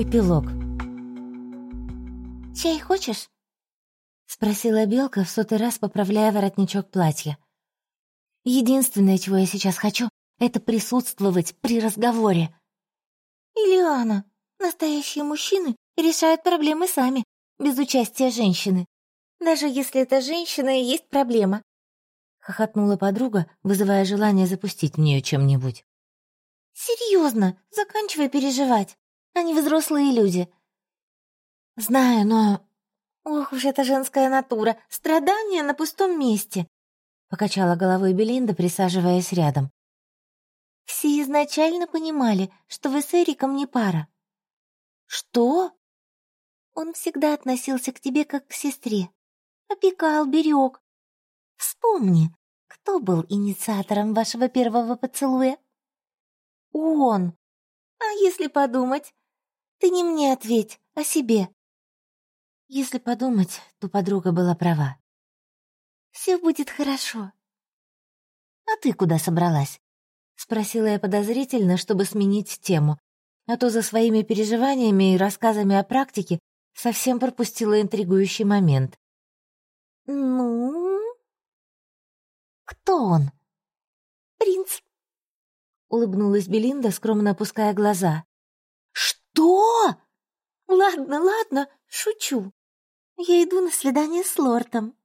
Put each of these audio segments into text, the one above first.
Эпилог. «Чай хочешь?» — спросила Белка, в сотый раз поправляя воротничок платья. «Единственное, чего я сейчас хочу, это присутствовать при разговоре». «Ильяна, настоящие мужчины решают проблемы сами, без участия женщины. Даже если эта женщина и есть проблема», — хохотнула подруга, вызывая желание запустить в нее чем-нибудь. «Серьезно, заканчивай переживать. Они взрослые люди». «Знаю, но...» «Ох уж эта женская натура! Страдания на пустом месте!» Покачала головой Белинда, присаживаясь рядом. «Все изначально понимали, что вы с Эриком не пара». «Что?» «Он всегда относился к тебе как к сестре. Опекал, берег. Вспомни, кто был инициатором вашего первого поцелуя?» «Он!» «А если подумать? Ты не мне ответь, а себе. Если подумать, то подруга была права. Все будет хорошо. А ты куда собралась? Спросила я подозрительно, чтобы сменить тему, а то за своими переживаниями и рассказами о практике совсем пропустила интригующий момент. «Ну?» «Кто он?» «Принц», — улыбнулась Белинда, скромно опуская глаза. «Что?» «Ладно, ладно, шучу. Я иду на свидание с лордом».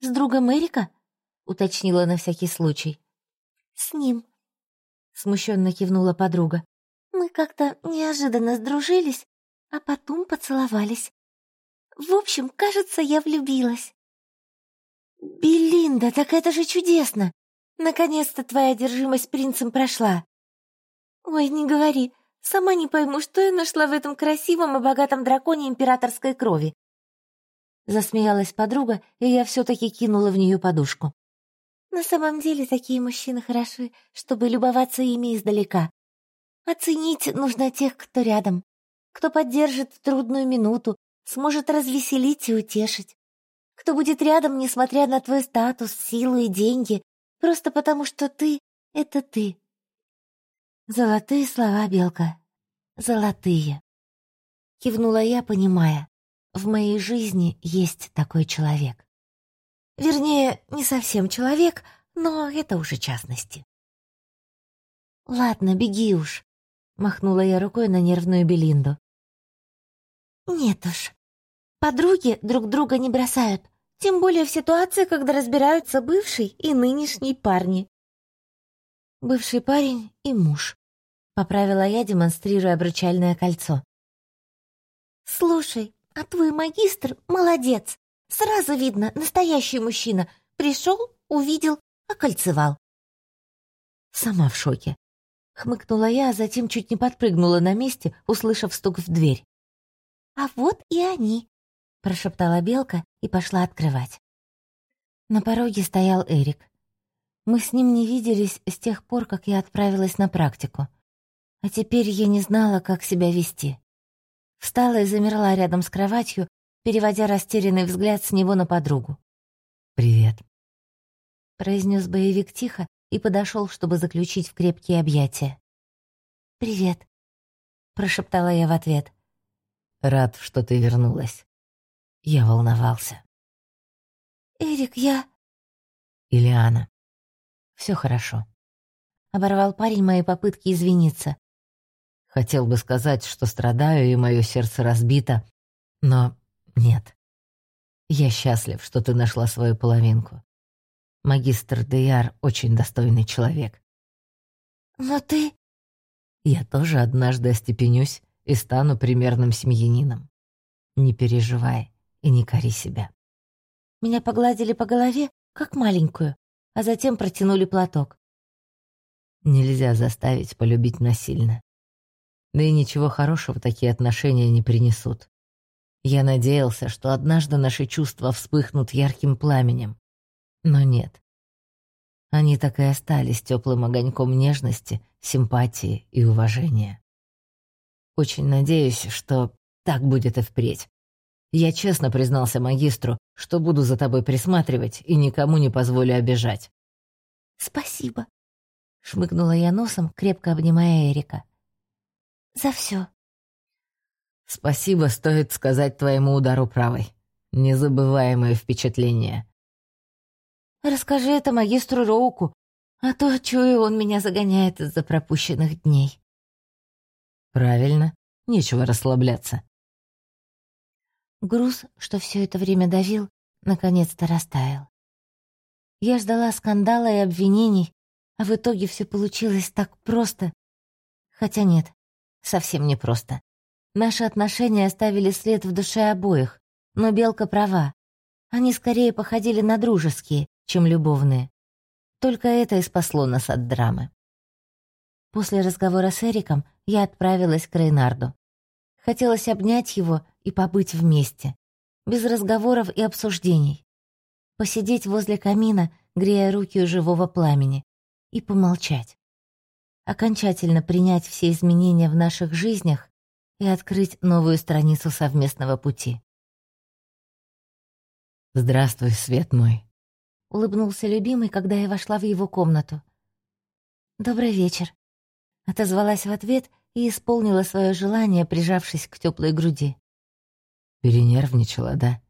«С другом Эрика?» — уточнила на всякий случай. «С ним», — смущенно кивнула подруга. «Мы как-то неожиданно сдружились, а потом поцеловались. В общем, кажется, я влюбилась». «Белинда, так это же чудесно! Наконец-то твоя одержимость принцем прошла!» «Ой, не говори, Сама не пойму, что я нашла в этом красивом и богатом драконе императорской крови. Засмеялась подруга, и я все-таки кинула в нее подушку. На самом деле такие мужчины хороши, чтобы любоваться ими издалека. Оценить нужно тех, кто рядом, кто поддержит в трудную минуту, сможет развеселить и утешить. Кто будет рядом, несмотря на твой статус, силу и деньги, просто потому что ты — это ты. Золотые слова, Белка. Золотые. Кивнула я, понимая, в моей жизни есть такой человек. Вернее, не совсем человек, но это уже частности. «Ладно, беги уж», — махнула я рукой на нервную Белинду. «Нет уж. Подруги друг друга не бросают, тем более в ситуации, когда разбираются бывший и нынешний парни бывший парень и муж», — поправила я, демонстрируя обручальное кольцо. «Слушай, а твой магистр молодец. Сразу видно, настоящий мужчина. Пришел, увидел, окольцевал». Сама в шоке. Хмыкнула я, а затем чуть не подпрыгнула на месте, услышав стук в дверь. «А вот и они», — прошептала Белка и пошла открывать. На пороге стоял Эрик. Мы с ним не виделись с тех пор, как я отправилась на практику. А теперь я не знала, как себя вести. Встала и замерла рядом с кроватью, переводя растерянный взгляд с него на подругу. «Привет», — произнес боевик тихо и подошел, чтобы заключить в крепкие объятия. «Привет», — прошептала я в ответ. «Рад, что ты вернулась. Я волновался». «Эрик, я...» «Ильяна, все хорошо. Оборвал парень мои попытки извиниться. Хотел бы сказать, что страдаю и мое сердце разбито, но нет. Я счастлив, что ты нашла свою половинку. Магистр Деяр очень достойный человек. Но ты... Я тоже однажды остепенюсь и стану примерным семьянином. Не переживай и не кори себя. Меня погладили по голове, как маленькую, а затем протянули платок. Нельзя заставить полюбить насильно. Да и ничего хорошего такие отношения не принесут. Я надеялся, что однажды наши чувства вспыхнут ярким пламенем. Но нет. Они так и остались теплым огоньком нежности, симпатии и уважения. Очень надеюсь, что так будет и впредь. Я честно признался магистру, что буду за тобой присматривать и никому не позволю обижать. «Спасибо», — шмыгнула я носом, крепко обнимая Эрика. «За все». Спасибо стоит сказать твоему удару правой. Незабываемое впечатление. Расскажи это магистру Роуку, а то, чую, он меня загоняет из-за пропущенных дней. Правильно, нечего расслабляться. Груз, что все это время давил, наконец-то растаял. Я ждала скандала и обвинений, а в итоге все получилось так просто. Хотя нет, совсем не просто. Наши отношения оставили след в душе обоих, но Белка права. Они скорее походили на дружеские, чем любовные. Только это и спасло нас от драмы. После разговора с Эриком я отправилась к Рейнарду. Хотелось обнять его и побыть вместе, без разговоров и обсуждений. Посидеть возле камина, грея руки у живого пламени, и помолчать. Окончательно принять все изменения в наших жизнях и открыть новую страницу совместного пути. «Здравствуй, свет мой», — улыбнулся любимый, когда я вошла в его комнату. «Добрый вечер», — отозвалась в ответ и исполнила свое желание, прижавшись к теплой груди. Перенервничала, да?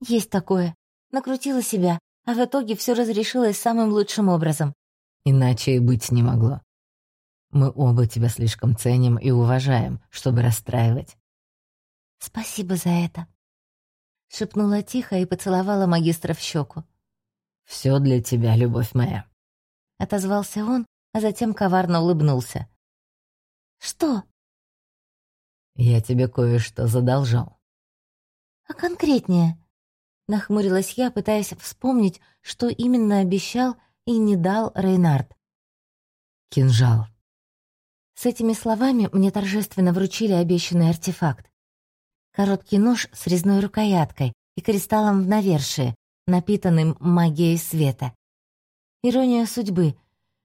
Есть такое. Накрутила себя, а в итоге все разрешилось самым лучшим образом. Иначе и быть не могло. Мы оба тебя слишком ценим и уважаем, чтобы расстраивать. Спасибо за это. Шепнула тихо и поцеловала магистра в щеку. Все для тебя, любовь моя. Отозвался он, а затем коварно улыбнулся. «Что?» «Я тебе кое-что задолжал». «А конкретнее?» Нахмурилась я, пытаясь вспомнить, что именно обещал и не дал Рейнард. «Кинжал». С этими словами мне торжественно вручили обещанный артефакт. Короткий нож с резной рукояткой и кристаллом в навершие, напитанным магией света. Ирония судьбы.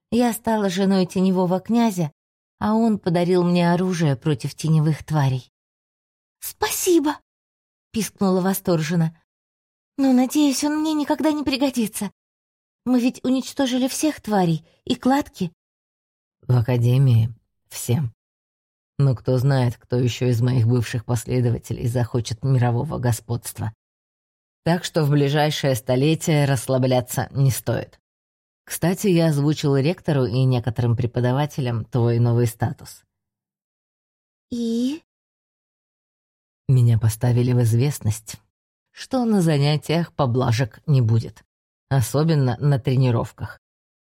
Я стала женой теневого князя, а он подарил мне оружие против теневых тварей. «Спасибо!» — пискнула восторженно. «Но, надеюсь, он мне никогда не пригодится. Мы ведь уничтожили всех тварей и кладки». «В Академии всем. Но кто знает, кто еще из моих бывших последователей захочет мирового господства. Так что в ближайшее столетие расслабляться не стоит. Кстати, я озвучил ректору и некоторым преподавателям твой новый статус. И? Меня поставили в известность, что на занятиях поблажек не будет. Особенно на тренировках.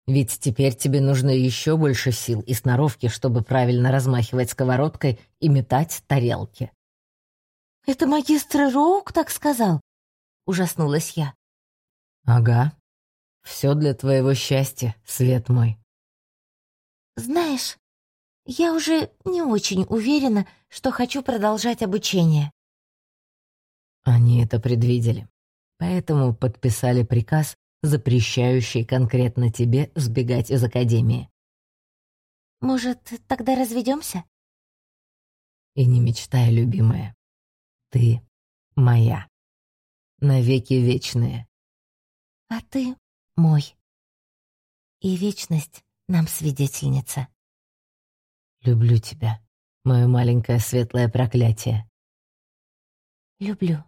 Ведь теперь тебе нужно еще больше сил и сноровки, чтобы правильно размахивать сковородкой и метать тарелки. «Это магистр Роук так сказал?» — ужаснулась я. «Ага», все для твоего счастья, свет мой. Знаешь, я уже не очень уверена, что хочу продолжать обучение. Они это предвидели, поэтому подписали приказ, запрещающий конкретно тебе сбегать из академии. Может, тогда разведемся? И не мечтай, любимая. Ты моя. Навеки вечные. А ты мой. И вечность нам свидетельница. Люблю тебя, мое маленькое светлое проклятие. Люблю.